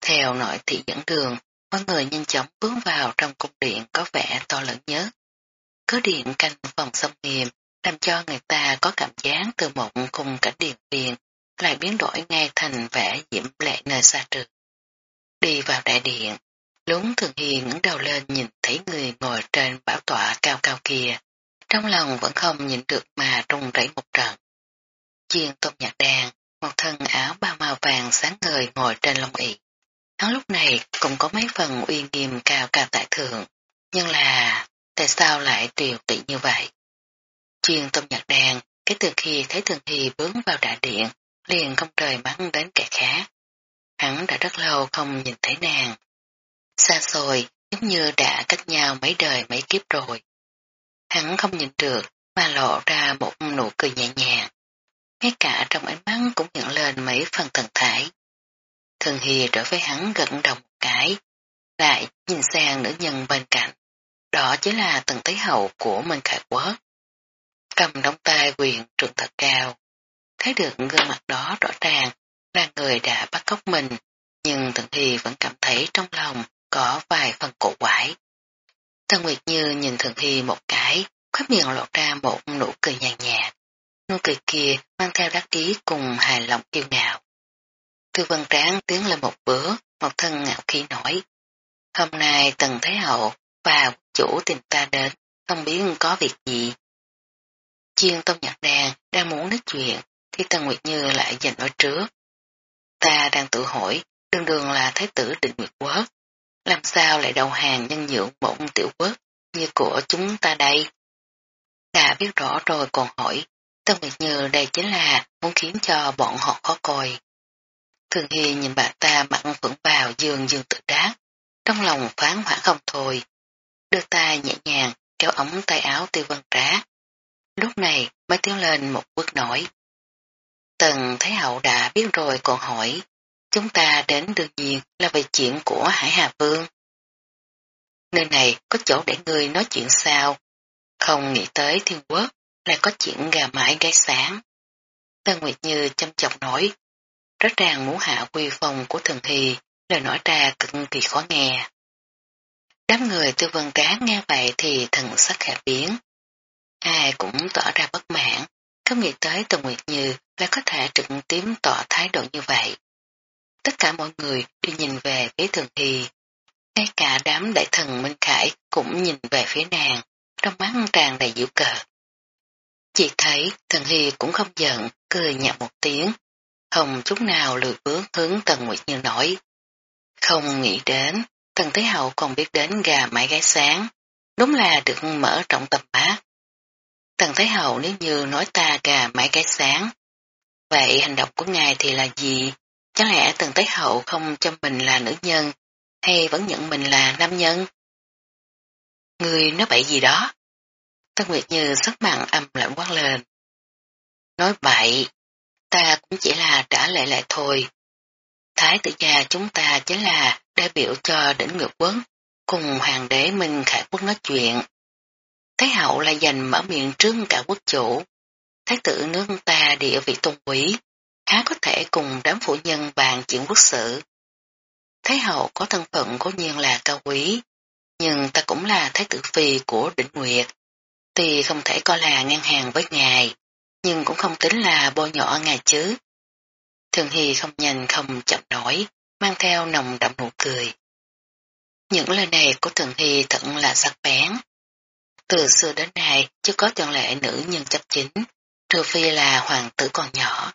Theo nội thị dẫn đường, mọi người nhanh chóng bước vào trong cung điện có vẻ to lớn nhất. Cứ điện canh phòng sông nghiêm, làm cho người ta có cảm giác từ một khung cảnh điện viện lại biến đổi ngay thành vẻ diễm lệ nơi xa trường. Đi vào đại điện, lúng thường hiền ngẩng đầu lên nhìn thấy người ngồi trên bảo tọa cao cao kia. Trong lòng vẫn không nhìn được mà trung rẩy một trận. Chiên tôn nhạc đàn, một thân áo ba màu vàng sáng ngời ngồi trên lông ị. Hắn lúc này cũng có mấy phần uy nghiêm cao cao tại thượng, nhưng là tại sao lại triều tị như vậy? Chuyên tâm nhạc đàn, cái từ khi thấy thường thì bướng vào đại điện, liền không trời mắng đến kẻ khác. Hắn đã rất lâu không nhìn thấy nàng. Xa xôi, giống như đã cách nhau mấy đời mấy kiếp rồi. Hắn không nhìn được, mà lộ ra một nụ cười nhẹ nhàng. Ngay cả trong ánh mắt cũng nhận lên mấy phần thần thái. Thường hì đối với hắn gật đầu một cái, lại nhìn sang nữ nhân bên cạnh. Đó chính là tầng tế hậu của Minh Khải Quốc. Cầm đóng tay quyền trường thật cao. Thấy được gương mặt đó rõ ràng là người đã bắt cóc mình, nhưng Thường Hì vẫn cảm thấy trong lòng có vài phần cổ quái. Tân Nguyệt Như nhìn Thường Hy một cái, khóe miệng lộ ra một nụ cười nhàn nhạt. Nụ cười kia mang theo đắc ý cùng hài lòng kiêu ngạo. Tư Vân Tráng tiến lên một bữa, một thân ngạo khí nổi. Hôm nay Tần Thế Hậu và chủ tìm ta đến, không biết có việc gì. Chiên tông Nhật đàn đang muốn nói chuyện, thì Tần Nguyệt Như lại giành nói trước. Ta đang tự hỏi, đường đường là Thái tử định Nguyệt Quốc, làm sao lại đầu hàng nhân nhượng một tiểu quốc như của chúng ta đây? Đã biết rõ rồi còn hỏi, Tân Nguyệt Như đây chính là muốn khiến cho bọn họ khó coi. Thường Hy nhìn bà ta mặn vững vào giường giường tự đá, trong lòng phán hỏa không thôi. Đưa tay nhẹ nhàng kéo ống tay áo tiêu văn trá. Lúc này mới tiến lên một bước nổi. Tần Thái Hậu đã biết rồi còn hỏi, chúng ta đến đương nhiên là về chuyện của Hải Hà Vương. Nơi này có chỗ để người nói chuyện sao? Không nghĩ tới thiên quốc lại có chuyện gà mãi gây sáng. Tân Nguyệt Như chăm chọc nói, rất ràng muốn hạ quy phong của Thường hy, lời nói ra cực kỳ khó nghe. Đám người tư vân cá nghe vậy thì thần sắc khẽ biến. Ai cũng tỏ ra bất mãn, không nghĩ tới Tần Nguyệt Như lại có thể trực tiếp tỏ thái độ như vậy. Tất cả mọi người đều nhìn về phía Thường Hy. Ngay cả đám đại thần Minh Khải cũng nhìn về phía nàng, trong mắt tràn đầy dữ cờ. Chỉ thấy Thần Hy cũng không giận, cười nhạt một tiếng, không chút nào lười bước hướng Tần Nguyệt Như nói. Không nghĩ đến, Tần Thế Hậu còn biết đến gà mãi gái sáng, đúng là được mở trọng tầm mắt. Tần Thế Hậu nếu như nói ta gà mãi gái sáng, vậy hành động của ngài thì là gì? Chẳng lẽ Tần Thế Hậu không cho mình là nữ nhân, hay vẫn nhận mình là nam nhân? Người nói bậy gì đó? Tân Nguyệt Như sắc mặn âm lạnh quát lên. Nói bậy, ta cũng chỉ là trả lệ lại thôi. Thái tử gia chúng ta chính là đại biểu cho đỉnh ngược quốc, cùng hoàng đế Minh Khải Quốc nói chuyện. Thái hậu là dành mở miệng trước cả quốc chủ. Thái tử nước ta địa vị tôn quý, há có thể cùng đám phụ nhân bàn chuyện quốc sự. Thái hậu có thân phận cố nhiên là cao quý, nhưng ta cũng là thái tử phi của đỉnh nguyệt. Tuy không thể coi là ngang hàng với ngài, nhưng cũng không tính là bôi nhỏ ngài chứ. Thường Hy không nhanh không chậm nổi, mang theo nồng đậm nụ cười. Những lời này của Thường Hy thật là sắc bén. Từ xưa đến nay chưa có chọn lệ nữ nhân chấp chính, trừ phi là hoàng tử còn nhỏ.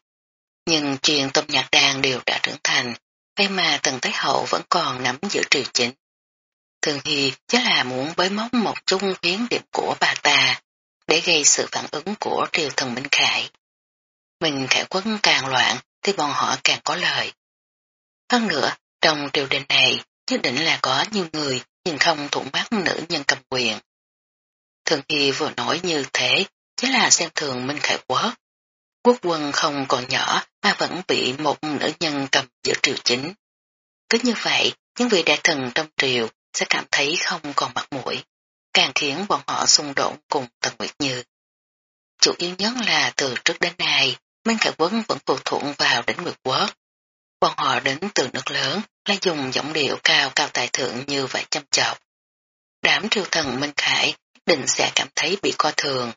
Nhưng truyền tôm nhạc đàn đều đã trưởng thành, vậy mà Tần Thái Hậu vẫn còn nắm giữ triều chính. Thường Hy chắc là muốn bới móc một chung phiến điểm của bà ta, để gây sự phản ứng của triều thần Minh Khải. Mình Khải quân càng loạn thì bọn họ càng có lợi. Hơn nữa, trong triều đình này nhất định là có nhiều người nhìn không thuận mắt nữ nhân cầm quyền. Thường Hy vừa nói như thế chứ là xem thường Minh Khải Quốc. Quốc quân không còn nhỏ mà vẫn bị một nữ nhân cầm giữa triều chính. Cứ như vậy, những vị đại thần trong triều sẽ cảm thấy không còn mặt mũi, càng khiến bọn họ xung đột cùng Tần Nguyệt Như. Chủ yếu nhất là từ trước đến nay, Minh Khải Quân vẫn phụ thuộc vào đỉnh Nguyệt Quốc. Bọn họ đến từ nước lớn, lại dùng giọng điệu cao cao tài thượng như vậy chăm chọc. Đám triều thần Minh Khải định sẽ cảm thấy bị coi thường.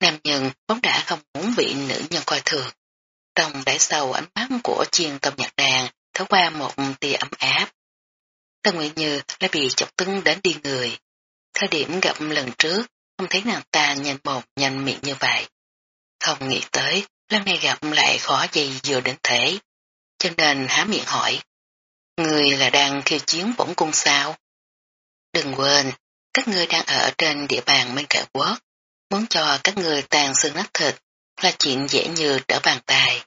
Nam nhân vốn đã không muốn bị nữ nhân coi thường. Trong đáy sâu ánh mắt của chiên tâm nhạc đàn thấu qua một tia ấm áp. Tân Nguyệt Như lại bị chọc tưng đến đi người. Thời điểm gặp lần trước, không thấy nàng ta nhanh một nhanh miệng như vậy. Không nghĩ tới, lần này gặp lại khó gì vừa đến thế. Cho nên há miệng hỏi. Người là đang khiêu chiến bổng cung sao? Đừng quên, các ngươi đang ở trên địa bàn Minh Cả Quốc. Muốn cho các ngươi tàn xương nát thịt là chuyện dễ như trở bàn tay.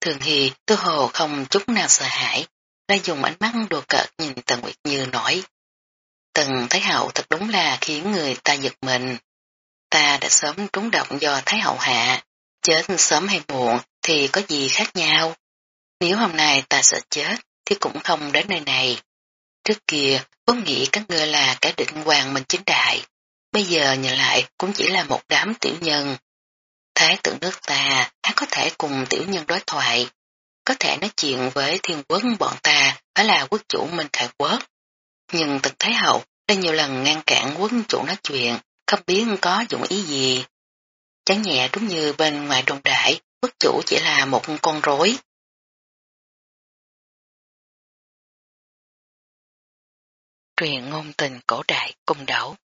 Thường thì tư hồ không chút nào sợ hãi, đã dùng ánh mắt đùa cợt nhìn Tần Nguyệt Như nói. Tần Thái Hậu thật đúng là khiến người ta giật mình. Ta đã sớm trúng động do Thái Hậu hạ, chết sớm hay muộn thì có gì khác nhau. Nếu hôm nay ta sợ chết thì cũng không đến nơi này. Trước kia, vốn nghĩ các ngươi là cả định hoàng mình chính đại. Bây giờ nhìn lại cũng chỉ là một đám tiểu nhân. Thái tượng nước ta, hắn có thể cùng tiểu nhân đối thoại, có thể nói chuyện với thiên quốc bọn ta phải là quốc chủ Minh Khải Quốc. Nhưng thực Thái Hậu đã nhiều lần ngăn cản quốc chủ nói chuyện, không biết có dụng ý gì. Chẳng nhẹ đúng như bên ngoài đồng đại, quốc chủ chỉ là một con rối. Truyền ngôn tình cổ đại cung đấu,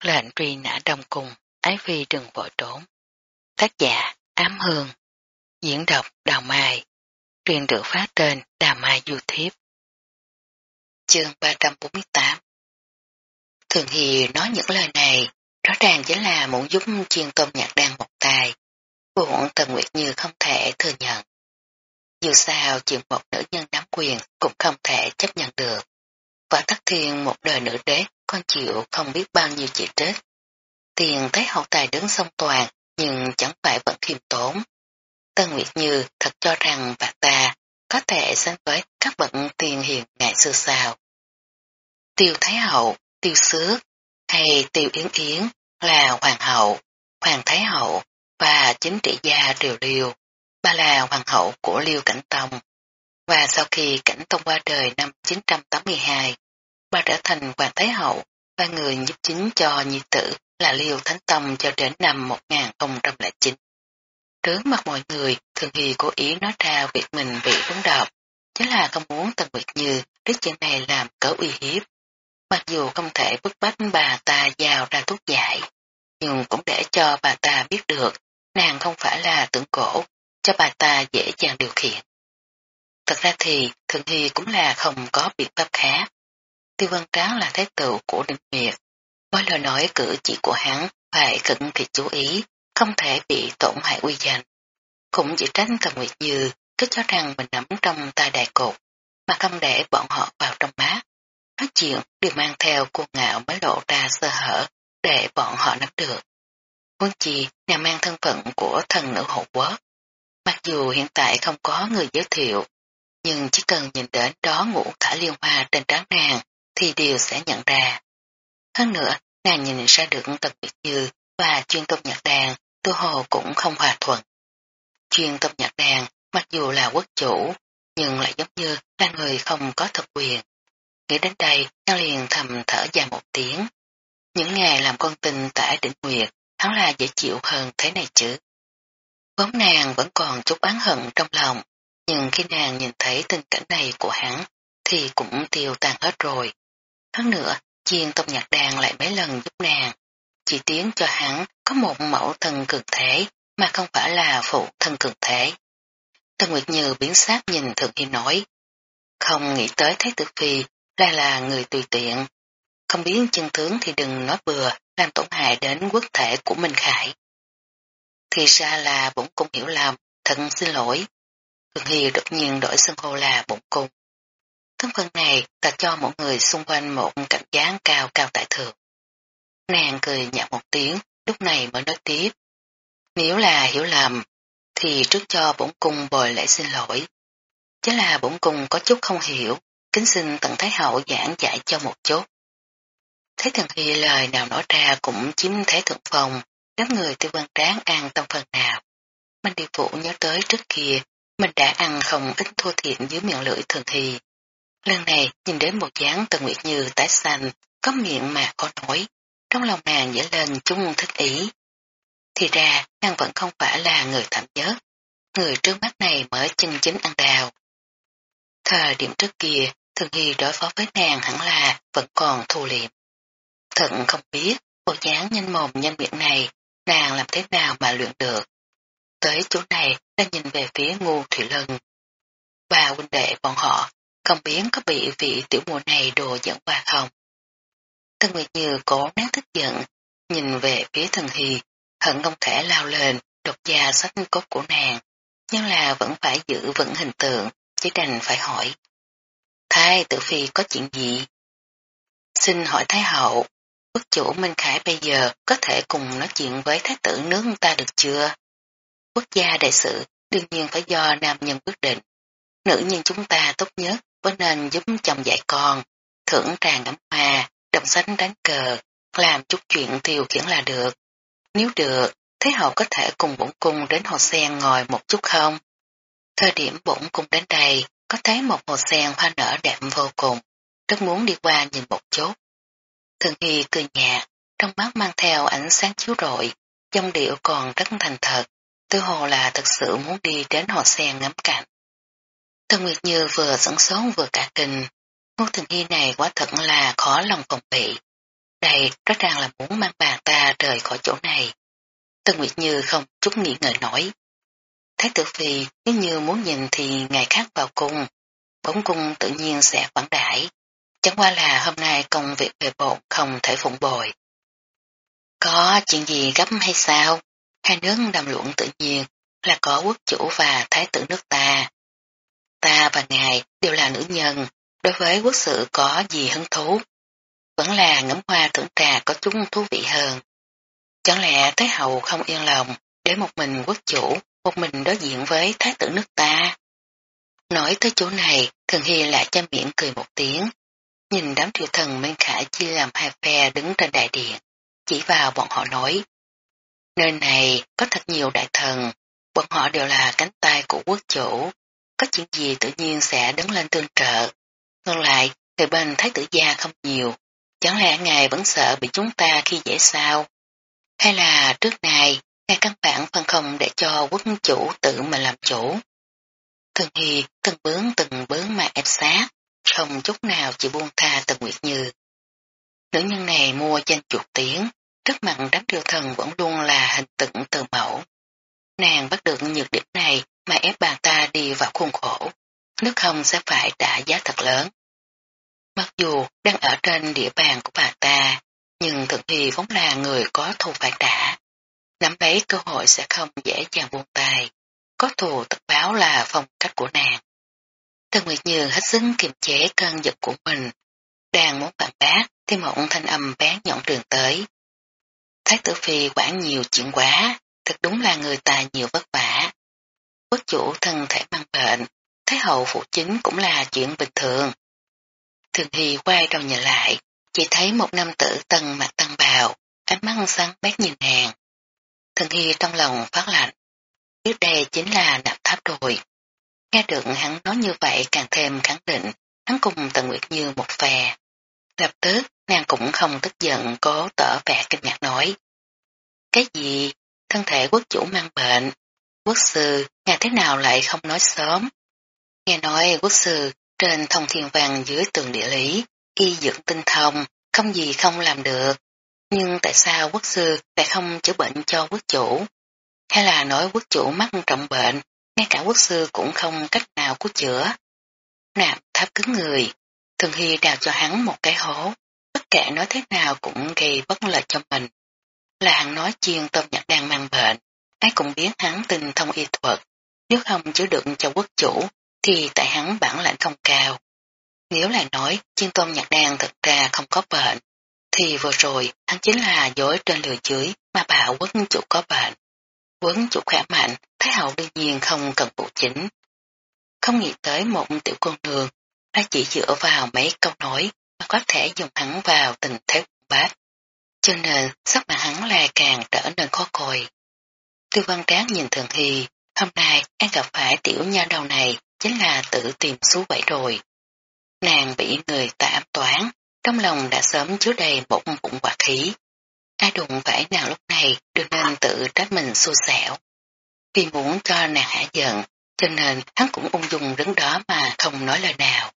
lệnh truy nã đông cung, ái phi đừng vội trốn. Tác giả Ám Hương, diễn đọc Đào Mai, truyền được phát trên Đà Mai YouTube. Chương 348 Thường hì nói những lời này, rõ ràng chính là muốn giúp chiên tôm nhạc đang một tài. Buồn Tần Nguyệt Như không thể thừa nhận. Dù sao chuyện một nữ nhân nắm quyền cũng không thể chấp nhận được. Và tắc thiên một đời nữ đế con chịu không biết bao nhiêu chỉ trích. Tiền thấy hậu tài đứng song toàn nhưng chẳng phải vẫn khiêm tốn. Tân Nguyệt Như thật cho rằng bà ta có thể sánh với các bậc tiền hiền ngày xưa sao. Tiêu Thái Hậu, Tiêu Sước hay Tiêu Yến Yến là Hoàng hậu, Hoàng Thái Hậu và chính trị gia Triều Liêu. Bà là Hoàng hậu của Liêu Cảnh Tông. Và sau khi Cảnh Tông qua đời năm 982, bà trở thành Hoàng Thái Hậu và người giúp chính cho nhi tử là Liêu Thánh Tông cho đến năm 1009. Trước mặt mọi người, Thường Hy cố ý nói ra việc mình bị trúng độc, chính là không muốn Tần Nguyệt Như đứt chuyện này làm cỡ uy hiếp. Mặc dù không thể bức bách bà ta giao ra thuốc giải, nhưng cũng để cho bà ta biết được nàng không phải là tưởng cổ, cho bà ta dễ dàng điều khiển. Thật ra thì Thường Hy cũng là không có biện pháp khác. Tiêu Văn Tráng là thái tử của Đình Nguyệt. Mỗi lời nói cử chỉ của hắn phải cực kỳ chú ý, không thể bị tổn hại uy danh. Cũng chỉ tránh Tần Nguyệt Như cứ cho rằng mình nắm trong tay đại cục, mà không để bọn họ vào trong mắt. Nói chuyện đều mang theo cuồng ngạo mới lộ ra sơ hở để bọn họ nắm được. Quân chi nàng mang thân phận của thần nữ hộ quốc. Mặc dù hiện tại không có người giới thiệu, nhưng chỉ cần nhìn đến đó ngũ cả liên hoa trên trán nàng thì đều sẽ nhận ra. Hơn nữa, nàng nhìn ra được tần biệt như và chuyên công nhạc đàn tư hồ cũng không hòa thuận. Chuyên tâm nhạc đàn mặc dù là quốc chủ, nhưng lại giống như là người không có thực quyền. Nghĩ đến đây, hắn liền thầm thở dài một tiếng. Những ngày làm con tình tại đỉnh nguyệt, hắn là dễ chịu hơn thế này chứ. Vốn nàng vẫn còn chút oán hận trong lòng, nhưng khi nàng nhìn thấy tình cảnh này của hắn, thì cũng tiêu tan hết rồi. Hơn nữa, chiên tông nhạc đàn lại mấy lần giúp nàng, chỉ tiến cho hắn có một mẫu thân cực thể, mà không phải là phụ thân cực thể. Tân Nguyệt Như biến sát nhìn Thượng hiên nói, không nghĩ tới Thái Tử Phi lại là người tùy tiện, không biết chân tướng thì đừng nói bừa làm tổn hại đến quốc thể của Minh Khải. Thì ra là bổn cung hiểu lầm, thật xin lỗi. Thượng hiên đột nhiên đổi xưng hô là bổn cung. Thân phận này ta cho mọi người xung quanh một cảm giác cao cao tại thượng. Nàng cười nhạt một tiếng, lúc này mới nói tiếp. Nếu là hiểu lầm, thì trước cho bổn cung bồi lễ xin lỗi. Chứ là bổn cung có chút không hiểu, kính xin tận Thái Hậu giảng giải cho một chút. Thấy thần khi lời nào nói ra cũng chiếm thế thượng phòng, đám người tiêu quan tráng an tâm phần nào. Minh đi Vũ nhớ tới trước kia, mình đã ăn không ít thua thiện dưới miệng lưỡi thường thì. Lần này nhìn đến một dáng tần nguyệt như tái xanh, có miệng mà có nói, trong lòng nàng dễ lên chung thích ý. Thì ra, nàng vẫn không phải là người thảm nhất, người trước mắt này mới chân chính ăn đào. Thời điểm trước kia, thường hy đối phó với nàng hẳn là vẫn còn thu liệm. Thận không biết, bộ dáng nhanh mồm nhanh miệng này, nàng làm thế nào mà luyện được. Tới chỗ này, đã nhìn về phía ngu thủy lân. Ba huynh đệ bọn họ, không biết có bị vị tiểu mùa này đồ dẫn qua không. Tân Nguyệt Như cố nén tức giận, nhìn về phía thần hy, hận không thể lao lên, đột da sách cốt của nàng, nhưng là vẫn phải giữ vững hình tượng, chỉ đành phải hỏi. Thái tử phi có chuyện gì? Xin hỏi Thái hậu, quốc chủ Minh Khải bây giờ có thể cùng nói chuyện với thái tử nước ta được chưa? Quốc gia đại sự đương nhiên phải do nam nhân quyết định. Nữ nhân chúng ta tốt nhất vẫn nên giúp chồng dạy con, thưởng tràng ngắm hoa, đồng sánh đánh cờ, làm chút chuyện tiêu khiển là được. Nếu được, thế hậu có thể cùng bổn cung đến hồ sen ngồi một chút không? Thời điểm bổn cung đến đây, có thấy một hồ sen hoa nở đẹp vô cùng, rất muốn đi qua nhìn một chút. Thường Hy cười nhạt, trong mắt mang theo ánh sáng chiếu rọi, dòng điệu còn rất thành thật, tư hồ là thật sự muốn đi đến hồ sen ngắm cảnh. Tân Nguyệt Như vừa sẵn sốn vừa cả kinh, ngô Thường Hy này quá thật là khó lòng phòng bị. Đây rõ ràng là muốn mang bà ta rời khỏi chỗ này. Tân Nguyệt Như không chút nghĩ ngợi nổi. Thái tử Phi nếu như muốn nhìn thì ngày khác vào cung, bóng cung tự nhiên sẽ quản đãi. Chẳng qua là hôm nay công việc về bộn không thể phụng bồi. Có chuyện gì gấp hay sao? Hai nước đàm luận tự nhiên là có quốc chủ và thái tử nước ta. Ta và ngài đều là nữ nhân, đối với quốc sự có gì hứng thú. Vẫn là ngắm hoa thưởng trà có chút thú vị hơn. Chẳng lẽ Thái Hậu không yên lòng để một mình quốc chủ, một mình đối diện với thái tử nước ta? Nói tới chỗ này, Thường Hy lại cho miệng cười một tiếng. Nhìn đám triều thần Minh Khải chia làm hai phe đứng trên đại điện, chỉ vào bọn họ nói. Nơi này có thật nhiều đại thần, bọn họ đều là cánh tay của quốc chủ, có chuyện gì tự nhiên sẽ đứng lên tương trợ. Ngược lại, người bên thái tử gia không nhiều, chẳng lẽ ngài vẫn sợ bị chúng ta khi dễ sao? Hay là trước này, ngài căn bản phân không để cho quốc chủ tự mình làm chủ. Thường Hy từng bướng từng bướng mà ép sát, không chút nào chỉ buông tha Tần Nguyệt Như. Nữ nhân này mua danh chuột tiếng, rất mặt đám điều thần vẫn luôn là hình tượng từ mẫu. Nàng bắt được nhược điểm này mà ép bà ta đi vào khuôn khổ, nước không sẽ phải trả giá thật lớn. Mặc dù đang ở trên địa bàn của bà ta, nhưng thực thì vốn là người có thù phải trả. Nắm lấy cơ hội sẽ không dễ dàng buông tay. Có thù tất báo là phong cách của nàng. Tân Nguyệt Như hết sức kiềm chế cơn giật của mình. Đang muốn phản bác thì một thanh âm bén nhọn trường tới. Thái tử phi quản nhiều chuyện quá, thật đúng là người ta nhiều vất vả. Quốc chủ thân thể mang bệnh, hậu phụ chính cũng là chuyện bình thường. Thường Hy quay đầu nhìn lại, chỉ thấy một nam tử tân mặt tăng bào, ánh mắt sáng bét nhìn nàng. Thường Hy trong lòng phát lạnh. Trước đây chính là nạp tháp rồi. Nghe được hắn nói như vậy càng thêm khẳng định, hắn cùng Tần Nguyệt Như một phe. Lập tức, nàng cũng không tức giận cố tỏ vẻ kinh ngạc nói. Cái gì? Thân thể quốc chủ mang bệnh. Quốc sư, ngài thế nào lại không nói sớm? Nghe nói quốc sư trên thông thiên văn dưới tường địa lý, y dưỡng tinh thông, không gì không làm được. Nhưng tại sao quốc sư lại không chữa bệnh cho quốc chủ? Hay là nói quốc chủ mắc trọng bệnh, ngay cả quốc sư cũng không cách nào cứu chữa? Nạp tháp cứng người, thường hy đào cho hắn một cái hố, bất kể nói thế nào cũng gây bất lợi cho mình. Là hắn nói chiên tôm nhật đang mang bệnh, ai cũng biết hắn tinh thông y thuật, nếu không chữa đựng cho quốc chủ thì tại hắn bản lãnh không cao. Nếu là nói chiên tôm nhạc đàn thật ra không có bệnh, thì vừa rồi hắn chính là dối trên lừa dưới mà bảo quấn chủ có bệnh. Quấn chủ khỏe mạnh, Thái hậu đương nhiên không cần phụ chính. Không nghĩ tới một tiểu con đường, đã chỉ dựa vào mấy câu nói mà có thể dùng hắn vào tình thế bát. Cho nên sắc mặt hắn là càng trở nên khó coi. Tư văn tráng nhìn thường thì hôm nay anh gặp phải tiểu nha đầu này chính là tự tìm số vậy rồi. Nàng bị người ta ám toán, trong lòng đã sớm chứa đầy một bụng quả khí. Ai đụng phải nàng lúc này đừng nên tự trách mình xui xẻo. Vì muốn cho nàng hạ giận, cho nên hắn cũng ung dung đứng đó mà không nói lời nào.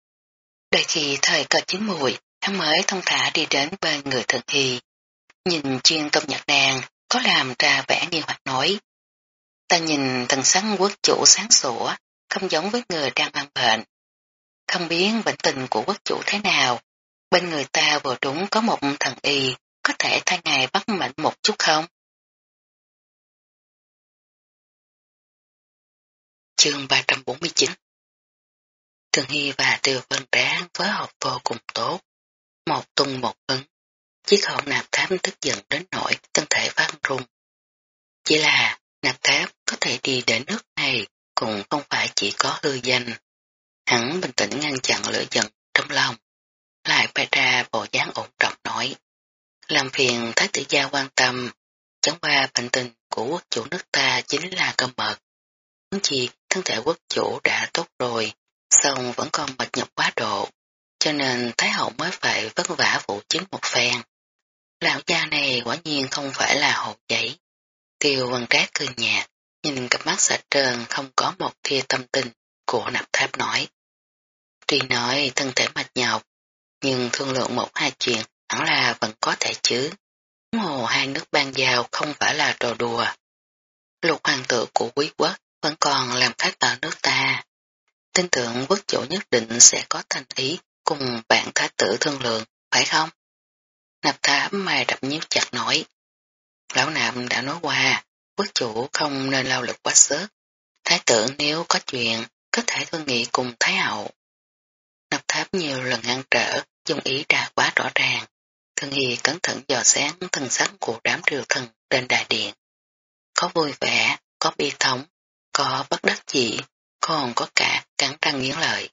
Đợi khi thời cơ chín mùi, hắn mới thông thả đi đến bên người thượng hy. Nhìn chuyên tôm nhật đàn, có làm ra vẻ nghi hoặc nói. Ta nhìn tầng sáng quốc chủ sáng sủa, không giống với người đang mang bệnh. Không biết bệnh tình của quốc chủ thế nào, bên người ta vừa đúng có một thần y, có thể thay ngài bắt mệnh một chút không? Chương 349 Thường Hy và Tiêu Vân Tráng phối hợp vô cùng tốt, một tung một ứng, chiếc không nạp tháp tức giận đến nỗi thân thể phát rung. Chỉ là nạp tháp có thể đi đến nước này cũng không phải chỉ có hư danh. Hắn bình tĩnh ngăn chặn lửa giận trong lòng, lại bày ra bộ dáng ổn trọng nói. Làm phiền Thái tử gia quan tâm, chẳng qua bệnh tình của quốc chủ nước ta chính là cơ mật. Muốn chi thân thể quốc chủ đã tốt rồi, xong vẫn còn mệt nhọc quá độ, cho nên Thái hậu mới phải vất vả vụ chính một phen. Lão gia này quả nhiên không phải là hậu giấy. Tiêu văn trác cười nhạt, nhìn cặp mắt sạch trơn không có một tia tâm tình của nạp tháp nói. Tuy nói thân thể mệt nhọc, nhưng thương lượng một hai chuyện hẳn là vẫn có thể chứ. Hồ hai nước ban giao không phải là trò đùa. Lục hoàng tử của quý quốc vẫn còn làm khách ở nước ta. Tin tưởng quốc chủ nhất định sẽ có thành ý cùng bạn thái tử thương lượng, phải không? Nạp tháp mày đập nhíu chặt nói. Lão nạm đã nói qua, quốc chủ không nên lao lực quá sức. Thái tử nếu có chuyện, có thể thương nghị cùng Thái hậu. Nạp tháp nhiều lần ngăn trở, dung ý đã quá rõ ràng. Thương Hy cẩn thận dò sáng thân sắc của đám triều thần trên đại điện. Có vui vẻ, có bi thống, có bất đắc dĩ, còn có cả cắn răng nghiến lợi.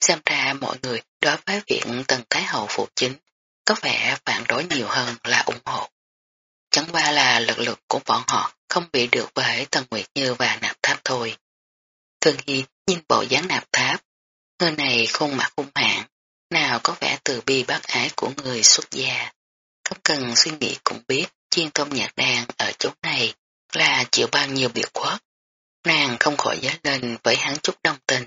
Xem ra mọi người đối với viện Tần Thái Hậu phụ chính có vẻ phản đối nhiều hơn là ủng hộ. Chẳng qua là lực lượng của bọn họ không bị được bởi Tần Nguyệt Như và nạp tháp thôi. Thường Hy nhìn bộ dáng nạp tháp, người này khuôn mặt hung hãn, nào có vẻ từ bi bác ái của người xuất gia. Không cần suy nghĩ cũng biết chiên tôm nhạc đàn ở chỗ này là chịu bao nhiêu biệt khuất. Nàng không khỏi giá lên với hắn chút đồng tình.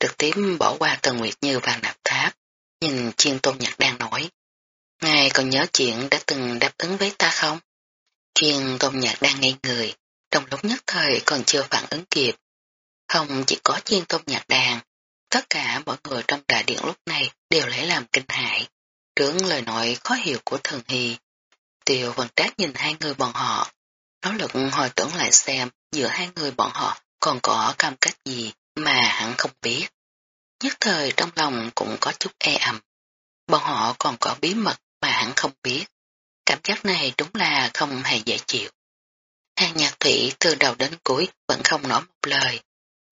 Trực tiếp bỏ qua Tần Nguyệt Như và nạp tháp, nhìn chiên tôn nhạc đang nói. Ngài còn nhớ chuyện đã từng đáp ứng với ta không? Chuyên công nhạc đang ngây người, trong lúc nhất thời còn chưa phản ứng kịp. Không chỉ có chuyên công nhạc đàn, tất cả mọi người trong đại điện lúc này đều lấy làm kinh hại. trưởng lời nói khó hiểu của thần hy. Tiêu vần trác nhìn hai người bọn họ, nỗ lực hồi tưởng lại xem giữa hai người bọn họ còn có cam cách gì mà hắn không biết. Nhất thời trong lòng cũng có chút e ẩm. Bọn họ còn có bí mật mà hắn không biết. Cảm giác này đúng là không hề dễ chịu. Hàng nhạc thủy từ đầu đến cuối vẫn không nói một lời,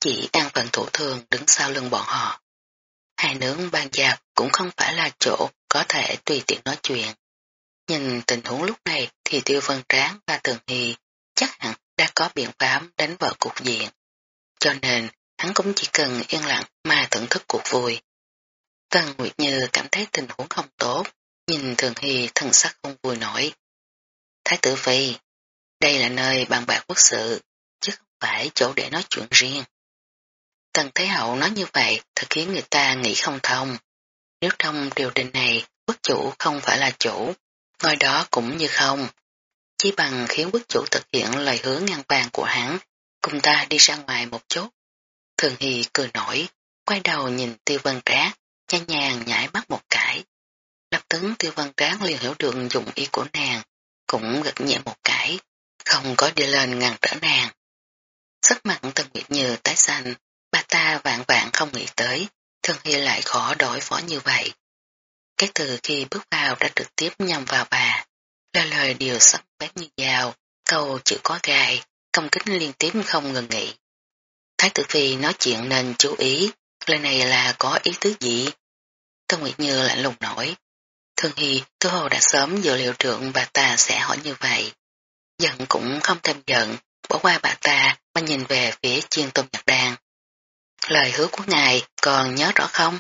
chỉ An phần thủ thường đứng sau lưng bọn họ. Hai nướng ban giáp cũng không phải là chỗ có thể tùy tiện nói chuyện. Nhìn tình huống lúc này thì tiêu vân tráng và tường hy chắc hẳn đã có biện pháp đánh vợ cuộc diện. Cho nên hắn cũng chỉ cần yên lặng mà thưởng thức cuộc vui. Tần Nguyệt Như cảm thấy tình huống không tốt, nhìn Thường Hy thần sắc không vui nổi. Thái tử Phi, đây là nơi bàn bạc quốc sự, chứ không phải chỗ để nói chuyện riêng. Tần Thế Hậu nói như vậy thật khiến người ta nghĩ không thông. Nếu trong điều đình này quốc chủ không phải là chủ, ngôi đó cũng như không. Chỉ bằng khiến quốc chủ thực hiện lời hứa ngang vàng của hắn, cùng ta đi ra ngoài một chút. Thường Hy cười nổi, quay đầu nhìn tiêu vân trác, nhanh nhàng nhảy mắt một cái tướng tiêu văn tráng liền hiểu được dùng ý của nàng, cũng gật nhẹ một cái, không có đi lên ngăn trở nàng. Sắc mặt Tân Nguyệt Như tái xanh, bà ta vạn vạn không nghĩ tới, Thường Hy lại khó đối phó như vậy. Cái từ khi bước vào đã trực tiếp nhằm vào bà, là lời điều sắc bét như dao, câu chữ có gai, công kích liên tiếp không ngừng nghỉ. Thái tử phi nói chuyện nên chú ý, lời này là có ý tứ gì? Tân Nguyệt Như lạnh lùng nổi. Thường Hy, Tư Hồ đã sớm dự liệu trưởng bà ta sẽ hỏi như vậy. Giận cũng không thêm giận, bỏ qua bà ta mà nhìn về phía chiên tôm nhật đan. Lời hứa của ngài còn nhớ rõ không?